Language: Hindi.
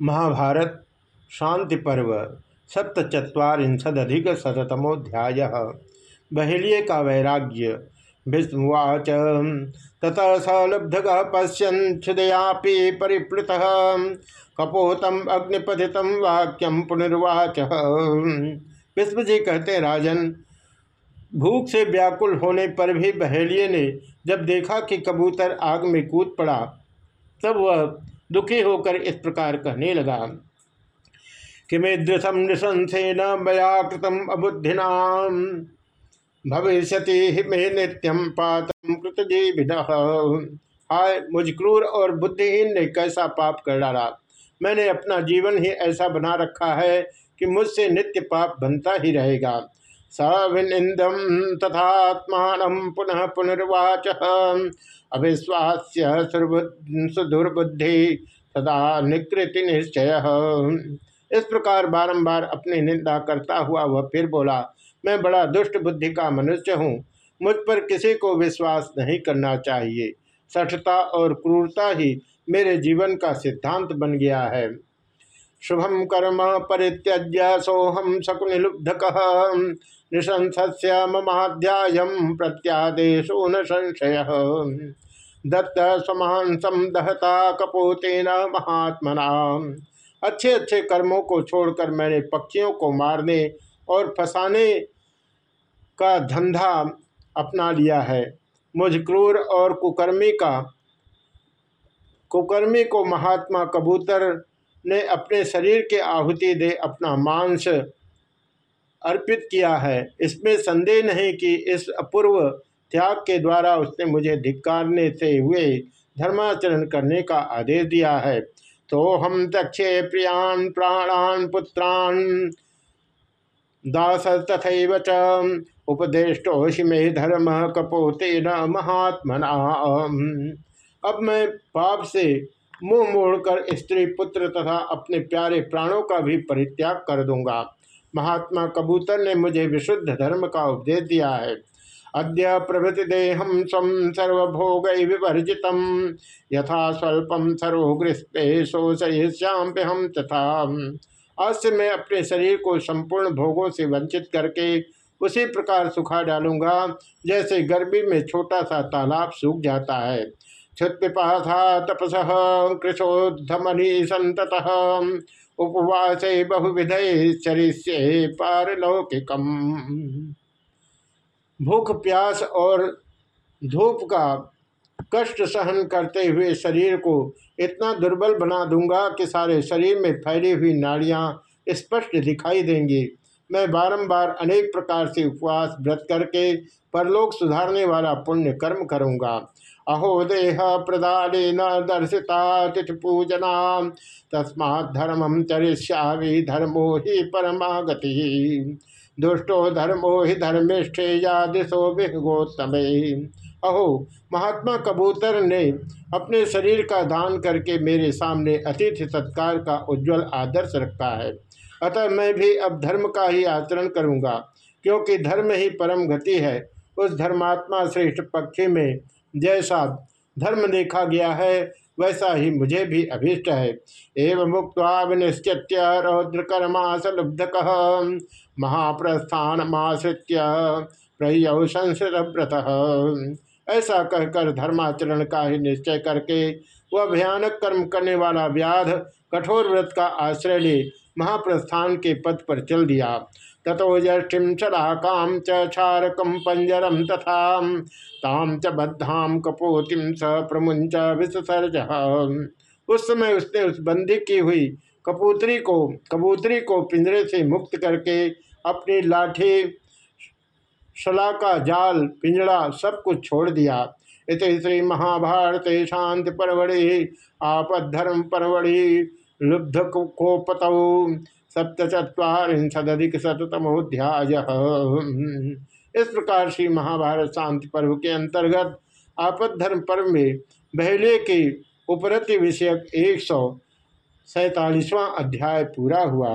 महाभारत, शांति पर्व सप्तचत्वारिंशदधिक शतमोध्याय बहेलिये का वैराग्य भीष्मवाच ततः स लुब्धग पश्यन् क्षुदयापि परिप्लुत। कपोतम अग्निपतित वाक्यम पुनर्वाच। विष्णु जी कहते, राजन, भूख से व्याकुल होने पर भी बहेलिये ने जब देखा कि कबूतर आग में कूद पड़ा, तब वह दुखी होकर इस प्रकार कहने लगा किमेदृशम नृशंसेन मया कृतम अबुद्धिना भविष्य मे नित्यम पातम कृतजीविन। हाय, मुझ क्रूर और बुद्धिहीन ने कैसा पाप कर डाला? मैंने अपना जीवन ही ऐसा बना रखा है कि मुझसे नित्य पाप बनता ही रहेगा। सविनिंदम तथात्मान पुनः पुनर्वाच। अविश्वास्य सुदुर्बुद्धि सदा निकृति निश्चय। इस प्रकार बारंबार अपनी निंदा करता हुआ वह फिर बोला, मैं बड़ा दुष्ट बुद्धि का मनुष्य हूँ, मुझ पर किसी को विश्वास नहीं करना चाहिए। सठता और क्रूरता ही मेरे जीवन का सिद्धांत बन गया है। शुभम कर्म परित्यज्य सोहम शकुनिलुब्धक। निशंस्य ममाध्याय प्रत्यादेशो न संशय। दत्त समांसम दहता कपोतेन महात्मना। अच्छे अच्छे कर्मों को छोड़कर मैंने पक्षियों को मारने और फंसाने का धंधा अपना लिया है। मुझ क्रूर और कुकर्मी का, कुकर्मी को महात्मा कबूतर ने अपने शरीर के आहुति दे अपना मांस अर्पित किया है। इसमें संदेह नहीं कि इस अपूर्व त्याग के द्वारा उसने मुझे धिक्कारने से हुए धर्माचरण करने का आदेश दिया है। तो हम दक्षे प्रियान प्राणान पुत्रान दास तथा च उपदेष्टोषि में धर्म कपोते न महात्मना। अब मैं पाप से मुँह मोड़कर स्त्री पुत्र तथा अपने प्यारे प्राणों का भी परित्याग कर दूँगा। महात्मा कबूतर ने मुझे विशुद्ध धर्म का उपदेश दिया है। अद्य प्रभृति देहम स्व सर्वभोग विवर्जित यथा स्वल्पम शोषयश्याम हम तथा आज से मैं अपने शरीर को संपूर्ण भोगों से वंचित करके उसी प्रकार सुखा डालूँगा, जैसे गर्मी में छोटा सा तालाब सूख जाता है। क्षुत्पिपाथा तपस कृशोधमनी उपवास चरिष्य पारलौकिकम। भूख, प्यास और धूप का कष्ट सहन करते हुए शरीर को इतना दुर्बल बना दूँगा कि सारे शरीर में फैली हुई नाड़ियाँ स्पष्ट दिखाई देंगी। मैं बारंबार अनेक प्रकार से उपवास व्रत करके परलोक सुधारने वाला पुण्य कर्म करूँगा। अहो देह प्रदान न दर्शिता तिथ पूजना। तस्मा धर्मम चरिष्यामी, धर्मो ही परमागति। दुष्टो धर्मो ही धर्मिष्ठे या दिशो विगोत्तमे अहो, महात्मा कबूतर ने अपने शरीर का दान करके मेरे सामने अतिथि सत्कार का उज्जवल आदर्श रखा है। अतः मैं भी अब धर्म का ही आचरण करूँगा, क्योंकि धर्म ही परम गति है। उस धर्मात्मा श्रेष्ठ पक्षी में जैसा धर्म देखा गया है, वैसा ही मुझे भी अभीष्ट है। एवं मुक्त विनिश्चित रौद्रकर्मास लुब्धक महाप्रस्थान माश्रित्य प्रयौ संस्कृत व्रत ऐसा कहकर धर्माचरण का ही निश्चय करके, वह भयानक कर्म करने वाला व्याध कठोर व्रत का आश्रय ले महाप्रस्थान के पद पर चल दिया। तथो यष्टिम चलाकाम चारकम पंजरम तथा ताम च बद्धाम कपोतिम स प्रमुंच विसर्ज उस समय उसने उस बंदी की हुई कपूतरी को कबूतरी को पिंजरे से मुक्त करके अपनी लाठी, शलाका, जाल पिंजड़ा सब कुछ छोड़ दिया। इत श्री महाभारत शांति परवड़ी आपद धर्म परवड़ी। लुब्ध कोपत सप्तचत्वारिशदिक शतमोध्याय इस प्रकार श्री महाभारत शांति पर्व के अंतर्गत आपद धर्म पर्व में बहले के उपरति विषयक एक सौ सैतालीसवां अध्याय पूरा हुआ।